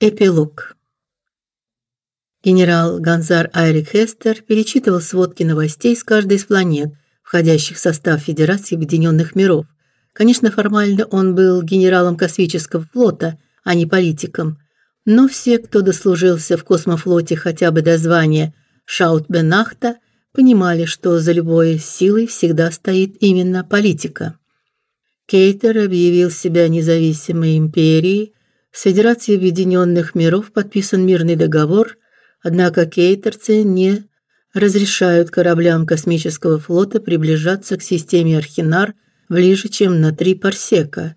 Эпилог. Генерал Ганзар Айрик Хестер перечитывал сводки новостей с каждой из планет, входящих в состав Федерации Объединенных Миров. Конечно, формально он был генералом космического флота, а не политиком, но все, кто дослужился в космофлоте хотя бы до звания Шаутбенахта, понимали, что за любой силой всегда стоит именно политика. Кейтер объявил себя независимой империей, с Федерацией Объединенных Миров подписан мирный договор, однако кейтерцы не разрешают кораблям космического флота приближаться к системе Архинар ближе, чем на три парсека.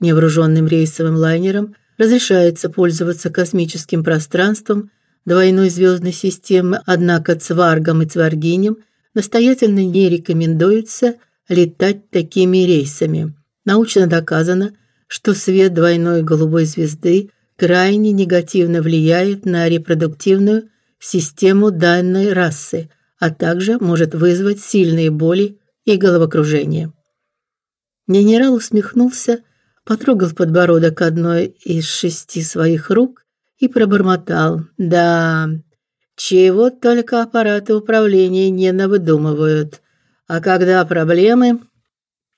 Невооруженным рейсовым лайнерам разрешается пользоваться космическим пространством двойной звездной системы, однако цваргам и цваргиням настоятельно не рекомендуется летать такими рейсами. Научно доказано, что свет двойной голубой звезды крайне негативно влияет на репродуктивную систему данной расы, а также может вызвать сильные боли и головокружение. Генерал усмехнулся, потрогал подбородок одной из шести своих рук и пробормотал: "Да, чего только аппараты управления не навыдумывают. А когда проблемы,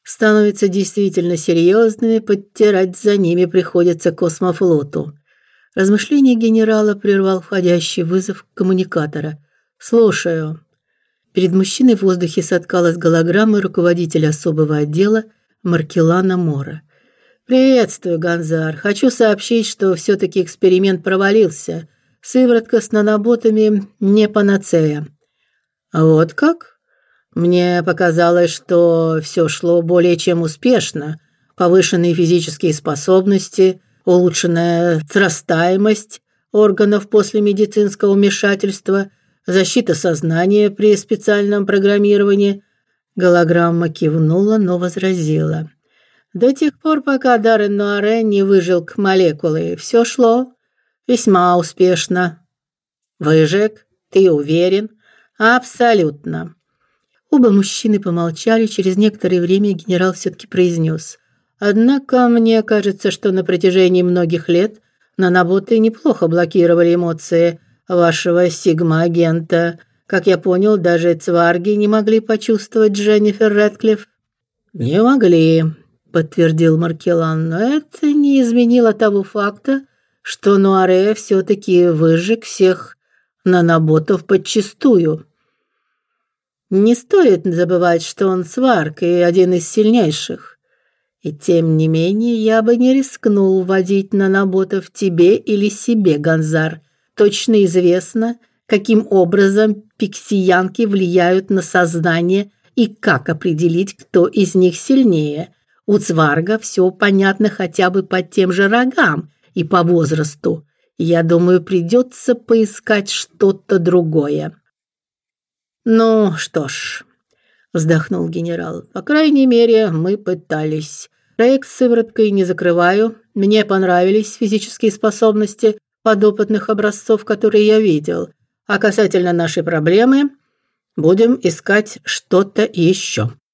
становятся действительно серьезными, подтирать за ними приходится космофлоту. Размышление генерала прервал входящий вызов коммуникатора. Слушаю. Перед мужчиной в воздухе соткалась голограмма руководителя особого отдела Маркелана Мора. Приветствую, Ганзар. Хочу сообщить, что все таки эксперимент провалился. Сыворотка с наноботами не панацея. А вот как? Мне показалось, что все шло более чем успешно. Повышенные физические способности, улучшенная срастаемость органов после медицинского вмешательства, защита сознания при специальном программировании. Голограмма кивнула, но возразила. До тех пор, пока Даррен Нуаре не выжил к молекулы, все шло весьма успешно. Выжег? Ты уверен? Абсолютно. Оба мужчины помолчали, через некоторое время генерал все таки произнес: "Однако мне кажется, что на протяжении многих лет наноботы неплохо блокировали эмоции вашего сигма-агента. Как я понял, даже цварги не могли почувствовать Дженнифер Рэдклифф". "Не могли", подтвердил Маркелан. "Но это не изменило того факта, что Нуаре все таки выжег всех наноботов подчистую". Не стоит забывать, что он сварк и один из сильнейших. И тем не менее, я бы не рискнул вводить наноботов тебе или себе, Ганзар. Точно известно, каким образом пиксиянки влияют на сознание и как определить, кто из них сильнее. У цварга все понятно хотя бы по тем же рогам и по возрасту. Я думаю, придется поискать что-то другое. Ну, что ж, вздохнул генерал. По крайней мере, мы пытались. Проект с сывороткой не закрываю. Мне понравились физические способности подопытных образцов, которые я видел. А касательно нашей проблемы, будем искать что-то еще.